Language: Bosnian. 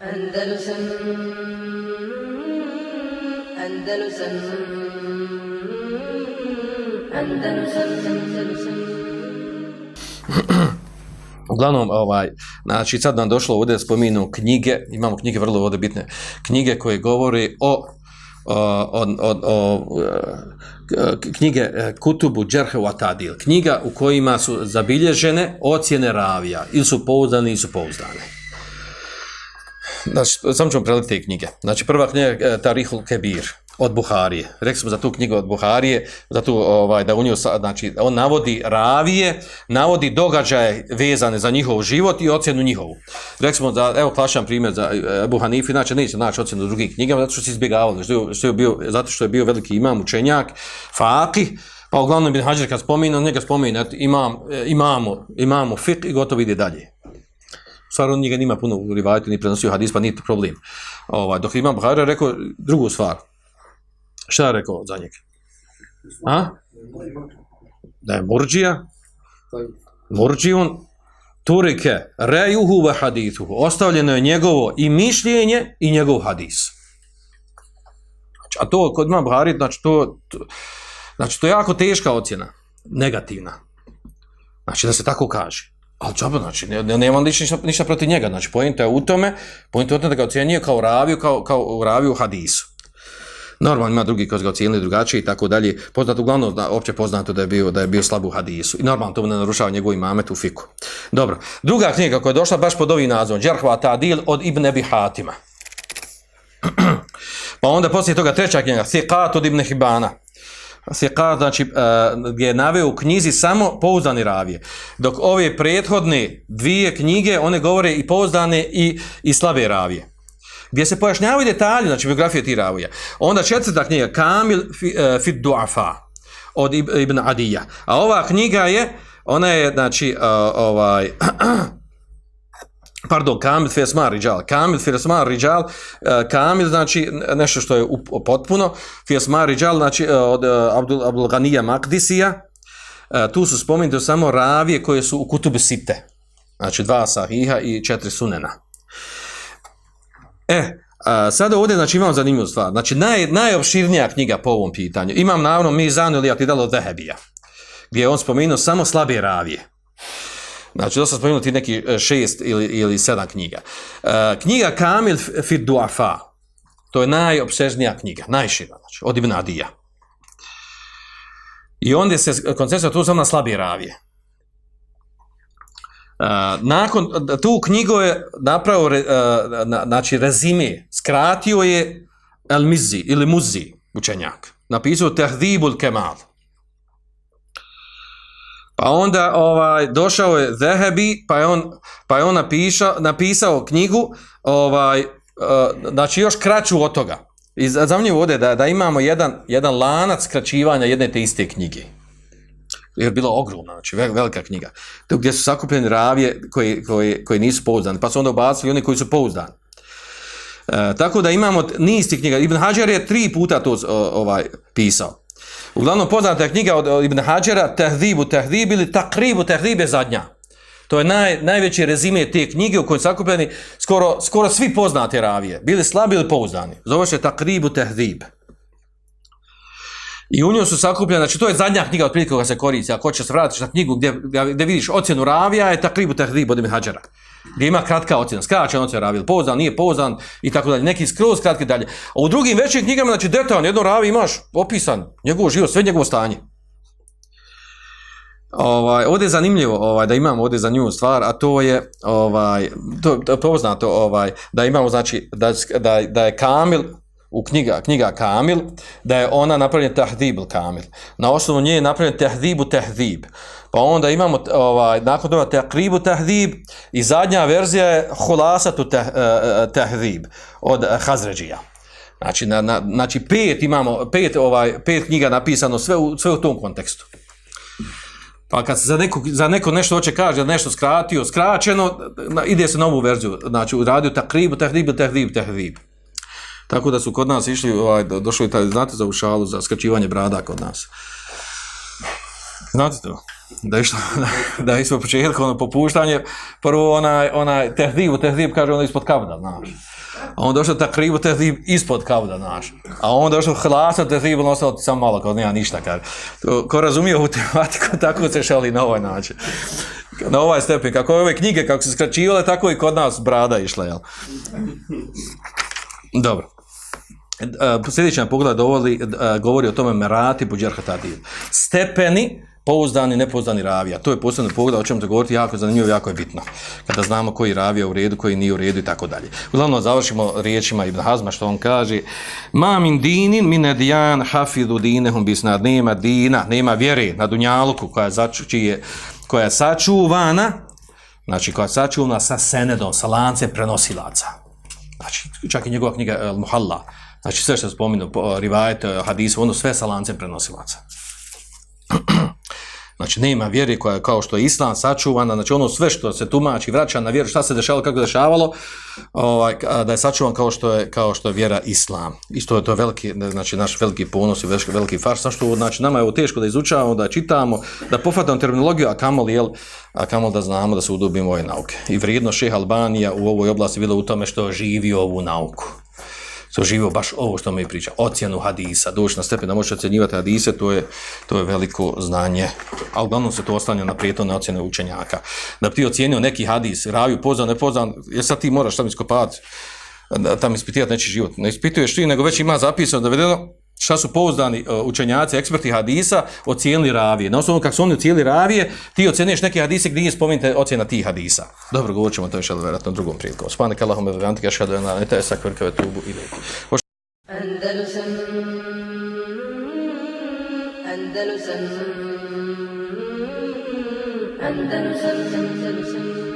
Andalusam Andalusam Andalusam Andalusam. Uglavnom, ovaj, znači sad nam došlo ovdje da spominu knjige, imamo knjige vrlo ovdje bitne, knjige koje govori o, o, o, o, o knjige e, Kutubu Džerhe Atadil, knjiga u kojima su zabilježene ocjene ravija, ili su pouzdane ili su pouzdane. Znači, sam ćemo preliti knjige. Znači, prva knjiga je e, Tarihul Kebir, od Buharije. Rekli smo za tu knjigu od Buharije, za tu, ovaj, da u nju, znači, on navodi ravije, navodi događaje vezane za njihov život i ocjenu njihovu. Rekli smo da, evo, klašan primjer za e, Ebu Hanifi, znači, neće naći ocjenu drugih knjigama, zato što se izbjegavali, što, što je bio, zato što je bio veliki imam, učenjak, faki, pa uglavnom Ibn Hađar kad spomina, njega spomina, imam, e, imamo, imamo fik i gotovo ide dalje. Stvar, on njega nima puno u rivajtu, ni prenosio hadis, pa nije problem. Ovaj, dok imam Buhari rekao drugu stvar, Šta je rekao za njega? A? Da je murđija? Murđijun? Turike, rejuhu ve hadithuhu. Ostavljeno je njegovo i mišljenje i njegov hadis. Znači, a to kod Imam Buhari, znači to, to, znači to je jako teška ocjena. Negativna. Znači da se tako kaže. Ali džaba, znači, ne, nema ništa, ništa protiv njega. Znači, pojenta je u tome, pojenta je u tome da ga ocjenjuje kao raviju, kao, kao raviju hadisu. Normalno ima drugi koji ga ocijenili drugačije i tako dalje. Poznato uglavnom da opće poznato da je bio da je bio slab u hadisu. I normalno to ne narušava njegov imamet u fiku. Dobro. Druga knjiga koja je došla baš pod ovim nazivom Džerhva Tadil od Ibn Abi Hatima. pa onda poslije toga treća knjiga Thiqat od Ibn Hibana. Thiqat znači uh, gdje je naveo u knjizi samo pouzdani ravije. Dok ove prethodne dvije knjige one govore i pouzdane i i slabe ravije gdje se pojašnjavaju detalji, znači biografije tih ravija. Onda četvrta knjiga, Kamil fi, e, uh, fit duafa, od Ibn Adija. A ova knjiga je, ona je, znači, uh, ovaj, pardon, Kamil fi riđal, Kamil fi riđal, eh, Kamil, znači, nešto što je potpuno, fi riđal, znači, eh, od eh, Abdul, Abdul Ghanija Makdisija, tu su spomenuti samo ravije koje su u kutubu site, znači, dva sahiha i četiri sunena. E, a, sada ovdje znači, imam zanimljivu stvar. Znači, naj, najopširnija knjiga po ovom pitanju. Imam naravno Mizan ili Atidalo Zehebija, gdje je on spomenuo samo slabe ravije. Znači, da sam spomenuo ti neki e, šest ili, ili sedam knjiga. E, knjiga Kamil Fid Duafa, to je najopsežnija knjiga, najšira, znači, od Ibn Adija. I onda se koncentruje tu samo na slabije ravije. Uh, nakon tu knjigu je napravio uh, na, znači rezime skratio je El Mizi ili Muzi učenjak napisao Tehdibul Kemal pa onda ovaj došao je Zehebi pa je on pa je on napisao napisao knjigu ovaj uh, znači još kraću od toga i zanimljivo ovdje da da imamo jedan jedan lanac skraćivanja jedne te iste knjige je bila ogromna, znači velika knjiga, to gdje su sakupljeni ravije koji, koji, koji nisu pouzdani, pa su onda ubacili oni koji su pouzdani. E, tako da imamo niz tih knjiga. Ibn Hajar je tri puta to eh, ovaj pisao. Uglavnom poznata je knjiga od Ibn Hađera Tehdibu Tehdib ili Takribu Tehdib je zadnja. To je naj, najveći rezime te knjige u kojoj su sakupljeni skoro, skoro svi poznate ravije. Bili slabi ili pouzdani. Zove se Takribu Tehdib. I u njoj su sakupljene, znači to je zadnja knjiga od prilike koja se koristi, ako će se vratiti na knjigu gdje, gdje vidiš ocjenu ravija, je takribu tahrib od Ibn Hadžara. Gdje ima kratka ocjena, skraćena ocjena ravija, pouzdan, nije pouzdan i tako dalje, neki skroz kratki dalje. A u drugim većim knjigama, znači detaljno, jedno ravi imaš opisan, njegov život, sve njegovo stanje. Ovaj, ovdje je zanimljivo ovaj, da imamo ovdje za nju stvar, a to je ovaj, to, to poznato ovaj, da imamo znači da, da, da je Kamil u knjiga, knjiga Kamil, da je ona napravljena tahdibul Kamil. Na osnovu nje je napravljen tahdibu tahdib. Pa onda imamo ovaj, nakon toga takribu tahdib i zadnja verzija je hulasatu tahdib eh, eh, od Hazređija. Znači, na, na, znači pet imamo, pet, ovaj, pet knjiga napisano sve u, sve u tom kontekstu. Pa kad se za neko, za neko nešto hoće kaže, nešto skratio, skraćeno, ide se na ovu verziju. Znači, uradio takribu tahdib tahdib tahdib. Tako da su kod nas išli, ovaj, došli taj, znate za ušalu, za skraćivanje brada kod nas. Znate to? da je što, da je ispod početka, ono popuštanje, prvo onaj, onaj tehdib, tehdib kaže ono ispod kavda, znaš. A onda došao takribu tehdib ispod kavda, znaš. A on došao hlasa tehdib, ono ostalo ti samo malo, kao nema ništa, kaže. To, ko razumije ovu tematiku, tako se šali na ovaj način. Na ovaj stepen, kako ove knjige, kako se skraćivale, tako i kod nas brada išla, jel? Dobro. Uh, sljedeći nam dovoli, uh, govori o tome merati po džerhatadiju. Stepeni, pouzdani, nepouzdani ravija. To je posebno pogled, o čemu da govoriti, jako je zanimljivo, jako je bitno. Kada znamo koji ravija u redu, koji nije u redu i tako dalje. Uglavnom, završimo riječima Ibn Hazma, što on kaže, ma min dinin, mine dijan hafidu dinehum bisnad, nema dina, nema vjere na Dunjaluku, koja je, začu, čije, koja je sačuvana, znači koja je sačuvana sa senedom, sa lance prenosilaca. Znači, čak i njegova knjiga El Muhalla, znači sve što spominu, eh, rivajete, eh, hadise, ono sve sa lancem prenosilaca. Znači, nema vjere koja je kao što je islam sačuvana, znači ono sve što se tumači, vraća na vjeru, šta se dešavalo, kako je dešavalo, ovaj, da je sačuvan kao što je, kao što je vjera islam. Isto je to veliki, znači naš veliki ponos i veliki, veliki znači, što znači nama je ovo teško da izučavamo, da čitamo, da pofatamo terminologiju, a kamol, jel, a kamol da znamo da se udubimo ove nauke. I vrijedno šeha Albanija u ovoj oblasti bilo u tome što živi ovu nauku se oživio baš ovo što mi priča, ocjenu hadisa, doći na stepen da možeš ocjenjivati hadise, to je, to je veliko znanje, a uglavnom se to ostanje na prijetovne ocjene učenjaka. Da bi ti ocjenio neki hadis, raviju, poznan, ne pozvan, jer sad ti moraš tam iskopati, tam ispitivati neći život. Ne ispituješ ti, nego već ima zapisano da vedeno, šta su pouzdani e, učenjaci, eksperti hadisa, ocijenili ravije. Na osnovu kako su oni ocijenili ravije, ti ocjenuješ neke hadise gdje nije spomenuta ocjena tih hadisa. Dobro, govorit ćemo to još ali vjerojatno drugom prilikom. Spane kalahom me vjerojatno kaška da na nete esak vrkave tubu i leki. Andalusam Andalusam Andalusam Andalusam